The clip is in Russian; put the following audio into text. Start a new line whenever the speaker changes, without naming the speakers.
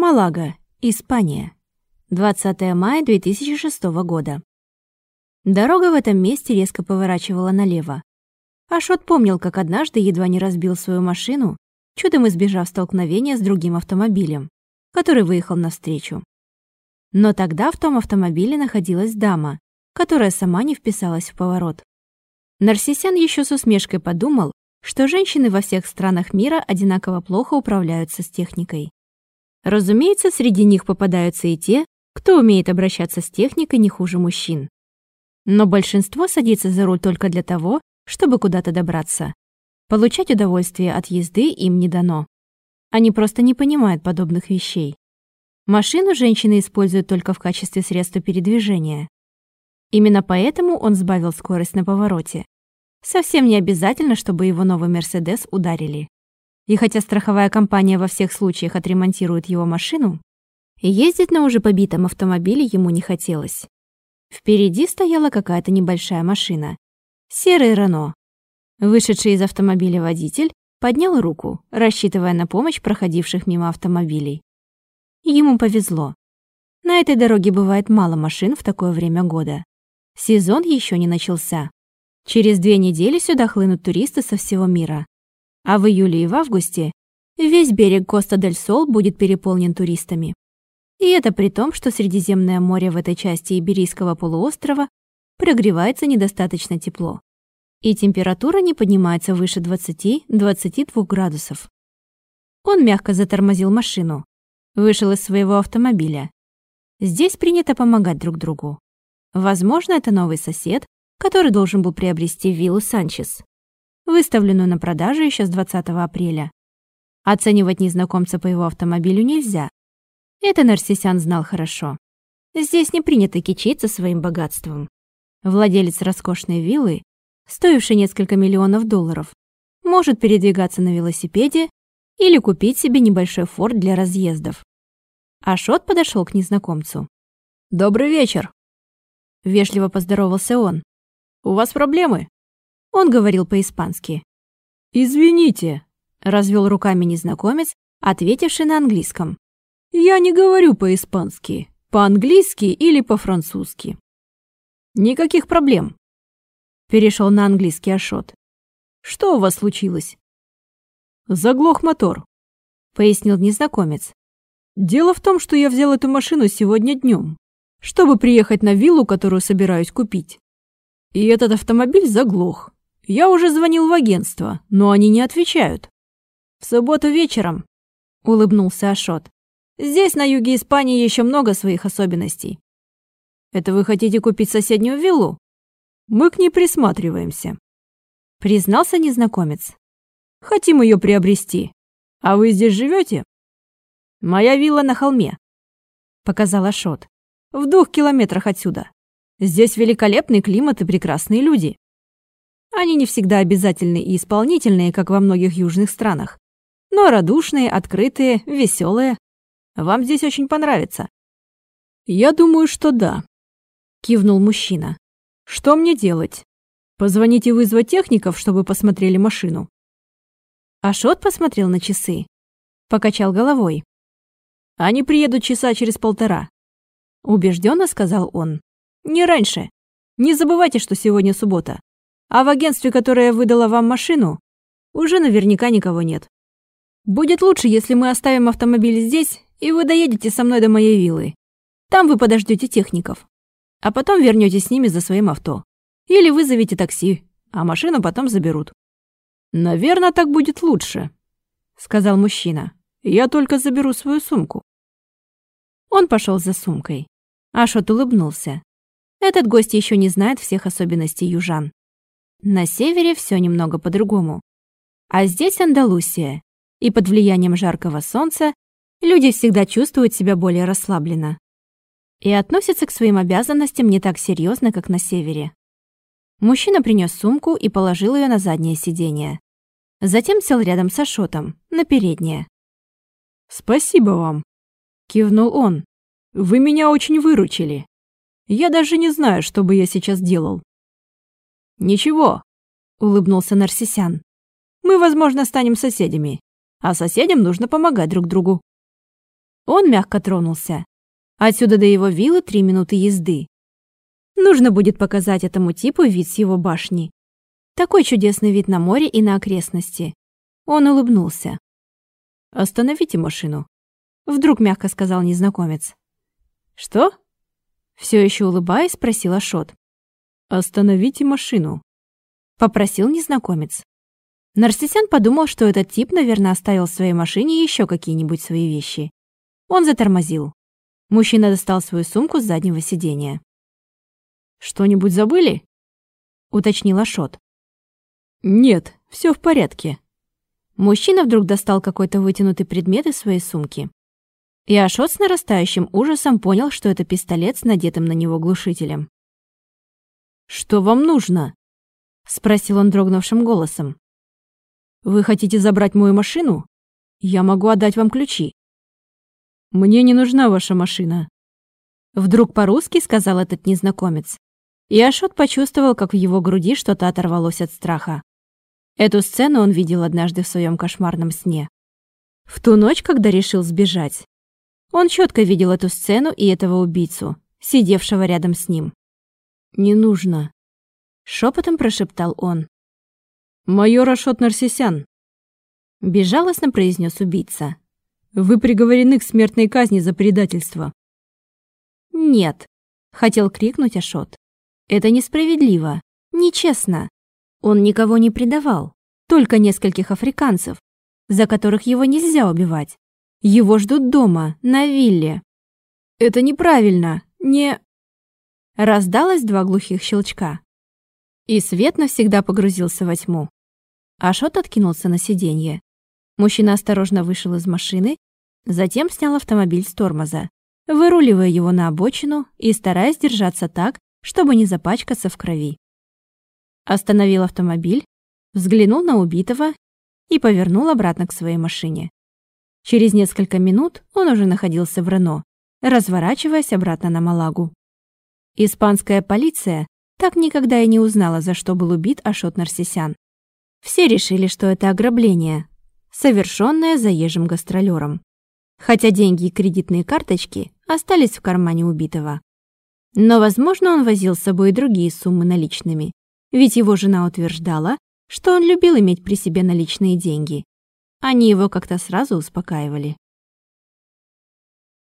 Малага, Испания. 20 мая 2006 года. Дорога в этом месте резко поворачивала налево. Ашот помнил, как однажды едва не разбил свою машину, чудом избежав столкновения с другим автомобилем, который выехал навстречу. Но тогда в том автомобиле находилась дама, которая сама не вписалась в поворот. Нарсисян еще с усмешкой подумал, что женщины во всех странах мира одинаково плохо управляются с техникой. Разумеется, среди них попадаются и те, кто умеет обращаться с техникой не хуже мужчин. Но большинство садится за руль только для того, чтобы куда-то добраться. Получать удовольствие от езды им не дано. Они просто не понимают подобных вещей. Машину женщины используют только в качестве средства передвижения. Именно поэтому он сбавил скорость на повороте. Совсем не обязательно, чтобы его новый «Мерседес» ударили. И хотя страховая компания во всех случаях отремонтирует его машину, ездить на уже побитом автомобиле ему не хотелось. Впереди стояла какая-то небольшая машина. Серый Рено. Вышедший из автомобиля водитель поднял руку, рассчитывая на помощь проходивших мимо автомобилей. Ему повезло. На этой дороге бывает мало машин в такое время года. Сезон еще не начался. Через две недели сюда хлынут туристы со всего мира. А в июле и в августе весь берег Коста-дель-Сол будет переполнен туристами. И это при том, что Средиземное море в этой части Иберийского полуострова прогревается недостаточно тепло. И температура не поднимается выше 20-22 градусов. Он мягко затормозил машину, вышел из своего автомобиля. Здесь принято помогать друг другу. Возможно, это новый сосед, который должен был приобрести виллу Санчес выставленную на продажу еще с 20 апреля. Оценивать незнакомца по его автомобилю нельзя. Это Нарсисян знал хорошо. Здесь не принято кичиться своим богатством. Владелец роскошной виллы, стоившей несколько миллионов долларов, может передвигаться на велосипеде или купить себе небольшой форт для разъездов. Ашот подошел к незнакомцу.
«Добрый вечер!»
Вежливо поздоровался он.
«У вас проблемы?»
Он говорил по-испански.
«Извините», — развел руками незнакомец, ответивший на английском. «Я не говорю по-испански, по-английски или по-французски». «Никаких проблем», — перешел на английский Ашот. «Что у вас случилось?» «Заглох мотор», — пояснил незнакомец. «Дело в том, что я взял эту машину сегодня днем, чтобы приехать на виллу, которую собираюсь купить. И этот автомобиль заглох. Я уже звонил в агентство, но они не отвечают. В субботу вечером, улыбнулся Ашот. Здесь, на юге Испании, еще много своих особенностей. Это вы хотите купить соседнюю виллу? Мы к ней присматриваемся. Признался незнакомец. Хотим ее приобрести. А вы здесь живете? Моя вилла на холме. Показал Ашот. В двух километрах отсюда. Здесь великолепный климат и прекрасные люди. Они не всегда обязательны и исполнительные, как во многих южных странах. Но радушные, открытые, веселые. Вам здесь очень понравится. Я думаю, что да, кивнул мужчина. Что мне делать? Позвонить и вызвать техников, чтобы посмотрели машину. Ашот посмотрел на часы. Покачал головой. Они приедут часа через полтора. Убежденно сказал он. Не раньше. Не забывайте, что сегодня суббота. А в агентстве, которое выдало вам машину, уже наверняка никого нет. Будет лучше, если мы оставим автомобиль здесь, и вы доедете со мной до моей виллы. Там вы подождете техников. А потом вернетесь с ними за своим авто. Или вызовите такси, а машину потом заберут. Наверное, так будет лучше, сказал мужчина. Я только заберу свою сумку. Он пошел за сумкой. Ашот улыбнулся. Этот гость еще не знает всех особенностей южан. На севере все немного по-другому. А здесь Андалусия, и под влиянием жаркого солнца люди всегда чувствуют себя более расслабленно и относятся к своим обязанностям не так серьезно, как на севере. Мужчина принес сумку и положил ее на заднее сиденье. Затем сел рядом с Ашотом, на переднее. «Спасибо вам», — кивнул он. «Вы меня очень выручили. Я даже не знаю, что бы я сейчас делал. «Ничего», — улыбнулся Нарсисян. «Мы, возможно, станем соседями, а соседям нужно помогать друг другу».
Он мягко тронулся. Отсюда до его виллы три минуты езды. Нужно будет показать этому типу вид с его башни. Такой чудесный вид на море и на окрестности. Он улыбнулся.
«Остановите машину», —
вдруг мягко сказал незнакомец. «Что?» Все еще улыбаясь, спросил Ашот.
«Остановите машину», —
попросил незнакомец. Нарсисян подумал, что этот тип, наверное, оставил в своей машине еще какие-нибудь свои вещи. Он затормозил. Мужчина достал свою сумку с заднего сиденья.
«Что-нибудь забыли?»
— уточнил Ашот.
«Нет, все в порядке».
Мужчина вдруг достал какой-то вытянутый предмет из своей сумки. И Ашот с нарастающим ужасом понял, что это пистолет с надетым на него глушителем.
«Что вам нужно?» — спросил он дрогнувшим голосом. Вы хотите забрать мою машину? Я могу отдать вам ключи. Мне не нужна ваша машина.
Вдруг по-русски сказал этот незнакомец. И Ашот почувствовал, как в его груди что-то оторвалось от страха. Эту сцену он видел однажды в своем кошмарном сне. В ту ночь, когда решил сбежать. Он четко видел эту сцену и этого убийцу, сидевшего рядом с ним.
«Не нужно», — шепотом прошептал он. «Майор Ашот Нарсисян», — безжалостно произнес убийца. «Вы приговорены к смертной казни за предательство».
«Нет», — хотел крикнуть Ашот. «Это несправедливо, нечестно. Он никого не предавал, только нескольких африканцев, за которых его нельзя убивать. Его ждут дома, на вилле».
«Это неправильно, не...»
Раздалось два глухих щелчка и свет навсегда погрузился во тьму. Ашот откинулся на сиденье. Мужчина осторожно вышел из машины, затем снял автомобиль с тормоза, выруливая его на обочину и стараясь держаться так, чтобы не запачкаться в крови. Остановил автомобиль, взглянул на убитого и повернул обратно к своей машине. Через несколько минут он уже находился в Рено, разворачиваясь обратно на Малагу. Испанская полиция так никогда и не узнала, за что был убит Ашот Нарсисян. Все решили, что это ограбление, совершенное заезжим гастролером. Хотя деньги и кредитные карточки остались в кармане убитого. Но, возможно, он возил с собой другие суммы наличными, ведь его жена утверждала, что он любил иметь при себе наличные деньги. Они его как-то сразу успокаивали.